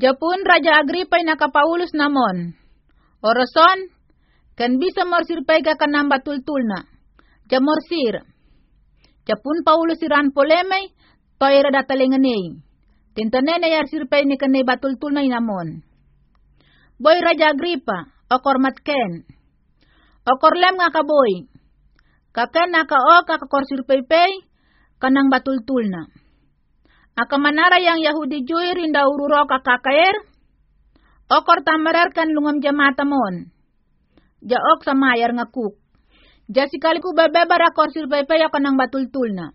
Japun Raja Agripa naka Paulus namon. Oroson, kan bisa morsir pega kan namba tultulna. Jamorsir. Japun Paulus iran polemay, toira datalenganay. Tintanene yar sirpay ni kanay batultulna inamon. Boy Raja Agripa, okor matken. Okor lem nga kaboy. Kaken naka o kakakor sirpay kanang batultulna. Akamanara yang Yahudi juir inda ururo kakakair, okor tamarar kan lungam jamata mon. Jaok samayar ngakuk. Jasi kaliku bebebar akor sirpepe kanang batultulna.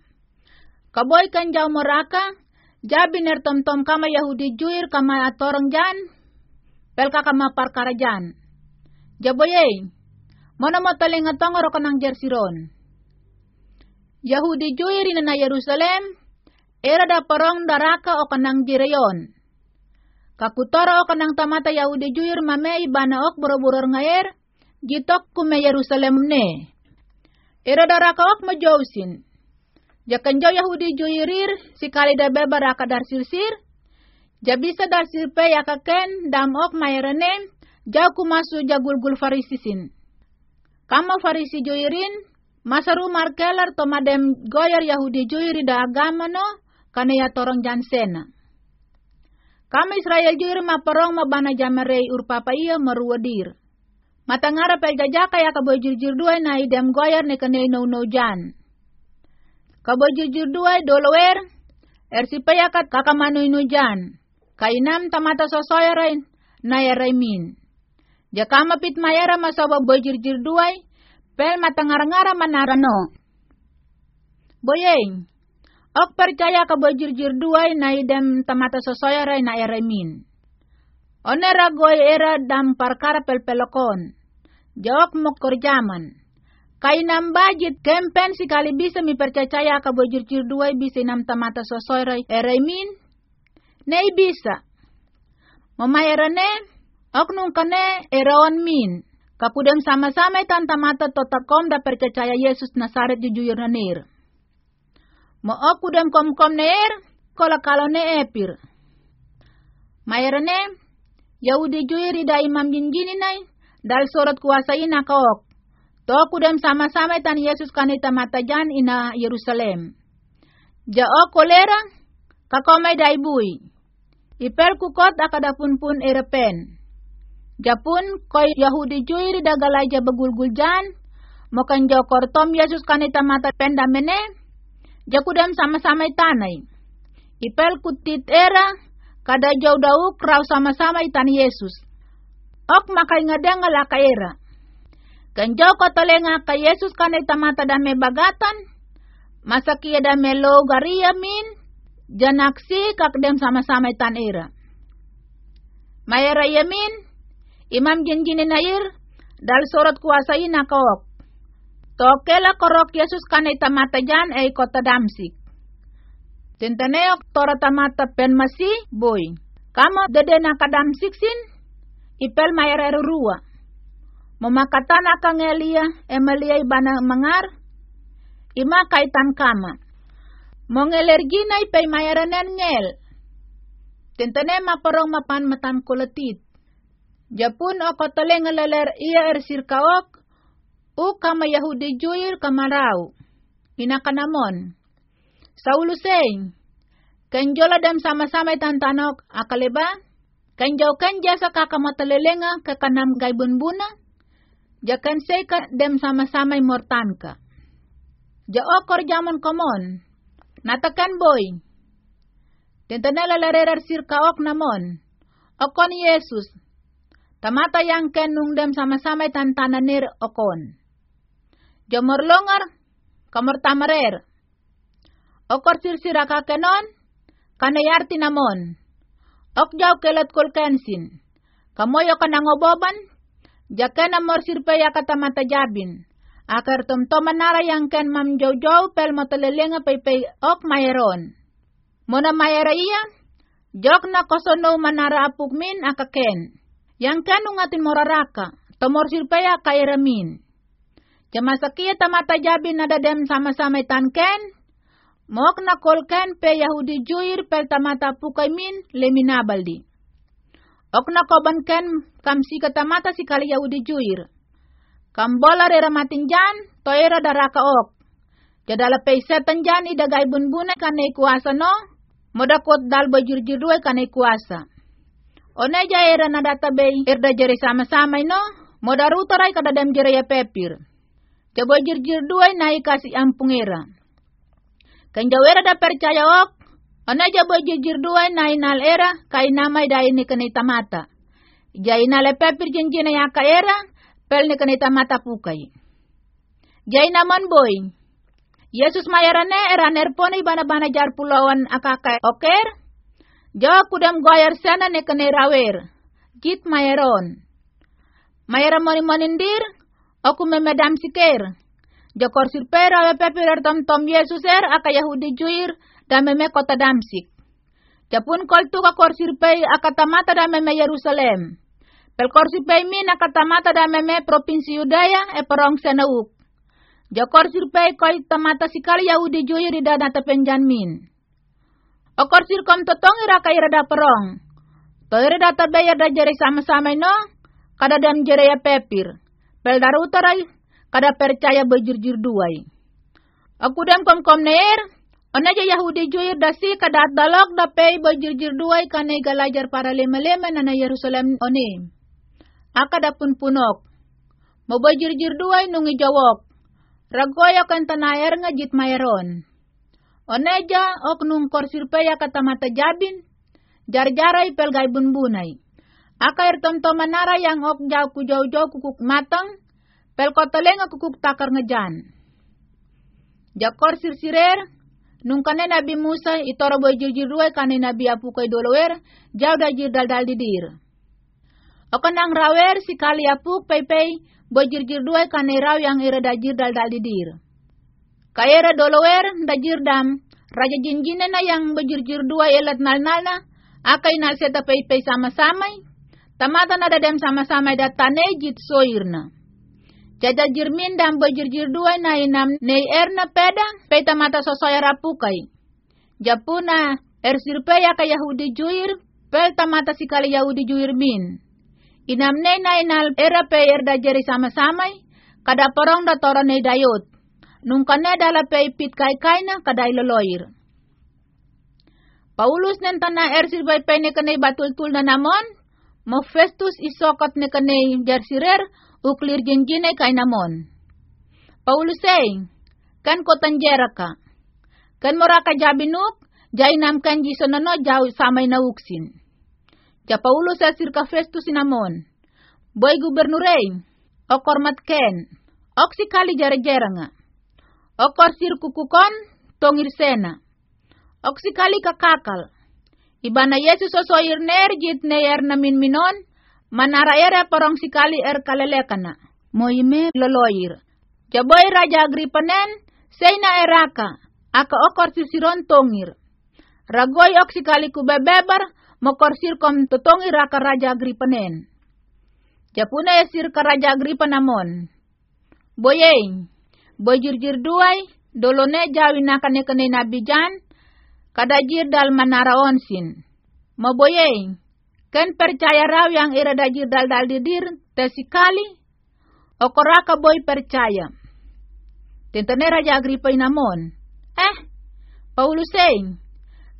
Kaboy kan jauh moraka, jabi ner tom tom kama Yahudi juir kama atorong jan, pelka kama parkara jan. Jaboye, mana mo taling atong jersiron. Yahudi juir na Yerusalem, era da parong daraka o kanang jireyon. Kakutara o kanang tamata Yahudi juyur mame boro-boror ngayer, gitok kume Yerusalem ne. Era daraka ok majausin. Jakan jo Yahudi juyurir, si kali da beba raka dar sirsir, jabisa dar sirpe yakaken dam ok mayerane, jau kumasu jagul-gul farisisin. Kama farisi juyurin, masaru markelar tomadem goyar Yahudi juyuri da agama no, kanaya torong jansena. Kami Israel juir maparong mabana jamarei urpapa iya meruwadir. Matangara pel jajaka ya kaboy jujur duay na idem goyar ne kanay no no jan. Kaboy jujur duay dolower, ersipaya kat kakamanoy no jan. Kainam tamata sosoyaray na yaraymin. Jakama pit mayara masawa boy jujur duay, pel matangara-ngara manarano. Boyeng, Ok percaya ka bojir-jir duay na idem tamata sosoyaray na eremin. Onera goy era dam parkara pelpelokon. Jawak mo korjaman. Kay nambajit kempen si kali bisa mi percaya ka bojir-jir duay bisa nam tamata sosoyaray eremin. Nei bisa. Mamayarane, ok nung kane erawan min. Kapudem sama-sama tan tamata totakom da percaya Yesus Nasaret jujur na nir. Mo oku dem kom kom neer, kola kalo ne epir. Mayarane, Yahudi juiri da imam jinjini nai, dal sorot kuasa ina kaok. Toku dem sama-sama tan Yesus kanita matajan ina Yerusalem. Ja o kolera, kakomay da ibui. Ipel kukot akadapun pun erepen. Japun koy Yahudi juiri da galaja begulgul jan, mokan jo kortom Yesus kanita mata pendamene, jakudam sama-sama tanay. Ipel kutit era, kada jauh dauk raw sama-sama itan Yesus. Ok makay nga nga laka era. Kanjaw ko talenga ka Yesus kanay tamata dame bagatan, masakiya dame lo garia min, janaksi kakdem sama-sama itan era. Mayara yamin, imam jinjinin nair, dal sorot kuasa ina kaok. Tokela korok Yesus kanay tamata jan ay kota Damsik. Tintaneok tora tamata pen masi boy. Kamo dede na kadamsik sin, ipel mayar rua. Memakatana kang Elia, Emilia ibana mangar, ima kaitan kama. Mongelergi na ipay mayaranen ngel. Tintane maparong mapan matan kuletit. Japun o kotole ngelaler iya ersir kawok, u kama Yahudi juir kamarau. Inakanamon. Sauluseng. Kenjola dam sama-sama tantanok akaleba. Kenjau kenja sa kakamotalelenga kakanam gaibun buna. Jakan say ka dem sama-sama mortanka. Jaokor jaman komon. Natakan boy. Tentanela larerar sirkaok namon. Okon Yesus. Tamata yang ken nung dem sama-sama tantananir okon. Jomor longar, kamor tamarer. Okor sirsira kakenon, kanayarti namon. Ok jaw kelat kulkensin. Kamoyo kanangoboban, jaken amor sirpeya katamata jabin. Akar tomtoman nara yang ken mam jaw pel matalelenga paypay ok mayeron. Mona mayera iya, jok na kosono manara apukmin akaken. Yang ken ungatin moraraka, tomor sirpeya kairamin. Jamasakia tamata jabin nada dem sama-sama tanken, mok na kolken pe Yahudi juir pel tamata pukay min leminabaldi. Ok na koban ken kam si katamata si kali Yahudi juir. Kam bola rera to era daraka ok. Jadala pay setan jan idagay bunbuna kanay kuasa no, modakot dal bajur duwe kanay kuasa. One ja era na databay erda jere sama-sama no, modarutaray kadadam jere ya pepir. Jabo jir duwe na ikasi ampung era. Kanjawera da percaya ok, Ana jabo jir duwe na inal era, kay namay da ini kanay tamata. Ja inal pepir jinjina ya ka era, pel ni kanay tamata pukay. Jai naman boy, Yesus mayarane eraner poni bana-bana jar pulauan akaka oker. Jo kudam goyar sana ne kene rawer. Git mayaron. Mayara moni Aku memedam siker. Jo korsir pera we pepirer tom tom Yesus er aka Yahudi juir da meme kota Damsik. Japun kol tu ka korsir pei akatamata da meme Yerusalem. Pel korsir pei min akatamata da meme provinsi Yudaya e perong senauk. Jakor sirpay koy tamata sikal Yahudi joy rida na tapenjan min. Okor sirkom totong ira kay rada perong. To ira data bayar da jere sama-sama no, kada dam jere ya pepir. Pel daru utaray, kada percaya bejur-jur duay. Aku dam kom-kom neer, Ona ja Yahudi joy dasi kada dalok da pay bejur-jur duay kanay galajar para lema-lema na na Yerusalem one. Akada pun punok. Mabajir-jir duay nung ijawok. Ragoya kan tanayar nga jit mayroon. Oneja ok nung korsirpeya katamata jabin, jarjaray pelgay bunbunay. Akair tomto manara yang ok jaw ku jaw jaw kukuk matang, pel kotoleng kukuk takar ngejan. Jakor sirsirer, nung kane Nabi Musa itoro boy jirjirwe kane Nabi apu koy dolower, jaw da jir dal didir. Okanang rawer si kali apuk pay pay, bojir-jir dua kaneraw yang ira dajir dal dal didir. Kaira dolower dajir dam, raja jinjina na yang bojir-jir dua elat nal-nal na, akay nal seta pay-pay sama-samay, tamata na dadem sama-samay datane jit soirna. Jaja jirmin dam bojir-jir dua na inam nei er na peda, pay tamata sosoya rapukay. Japuna, er sirpeya ka Yahudi juir, pel tamata sikali Yahudi juir min. Inamne na inal era pe erda jeri sama-samay, kada porong da toro ne dayot. Nung kane dala pe pit kai kai na kada iloloir. Paulus nen tana ersir bay pe ne kane batul-tul na namon, mo Festus isokot ne kane jersirer, uklir jinjine kay namon. Paulus say, kan ko tanjera ka. Kan moraka jabinuk, jay nam kan jisonono jaw samay na uksin. Ja Paulus sa sirka Festus sinamon. Boy gubernurey, okor matken, oksi kali jara-jara nga. Okor sir kukukon, tongir sena. Oksi kali kakakal. Ibana Yesus sosoir ner jit neyer na min minon, manara ere porong sikali er kalelekana. Moime loloir. Jaboy raja agripanen, seyna eraka, aka okor sisiron tongir. Ragoy oksi kali kubebebar, mokorsir kom totong ira ka Raja Agripanen. Japuna esir ka Raja Agripa namon. Boyeng, boy jirjir duay, dolone jawi na kane kane nabijan, kadajir dal manara onsin. Maboyeng, ken percaya raw yang ira dajir dal dal didir, tesikali, okoraka boy percaya. Tentane Raja Agripa namon. Eh, Pauluseng,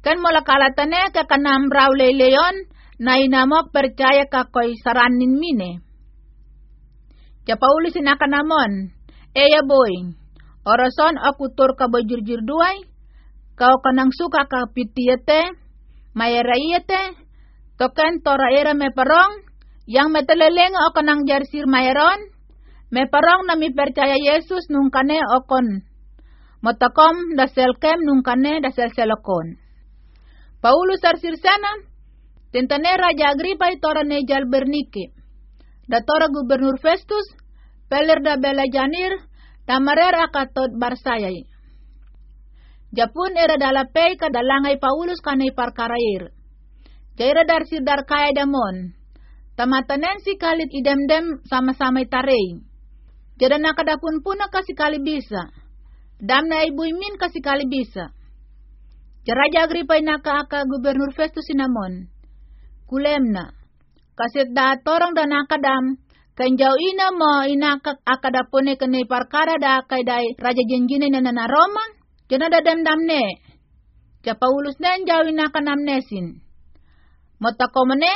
Kan mula kalatane ka kanam raw leon na inamok percaya ka saranin mine. Ja Paulus sinakanamon, Eya boy, orason aku tur ka duay, kau kanang suka ka pitiyete, mayarayete, token tora era me parong, yang meteleleng o kanang jarsir mayaron, me parong na mi percaya Yesus nung kane okon, motakom da selkem nung kane da selselokon. Paulus arsirsana, tentane Raja Agripa itora nejal bernike. Da tora gubernur Festus, peler da bela janir, da marer akatot barsayay. Japun era dala pay ka dalangay Paulus kanay parkarair. Jaira dar kaya damon. Tamatanen si kalit idemdem sama-samay tarey. Jada nakadapun puna kasi kalibisa. Dam na ibuimin kasi kalibisa. Jaraja Agripa naka aka gubernur Festus sinamon. Kulemna. kasit da torong da nakadam, kanjau ina mo ina akada pone kene parkara da kai dai raja jenjine na Roma, jana da dam dam ne. Ja Paulus nen nesin. Mota komene,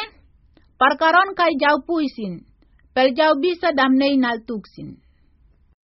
parkaron kai jau puisin, pel jau bisa damne inal tuksin.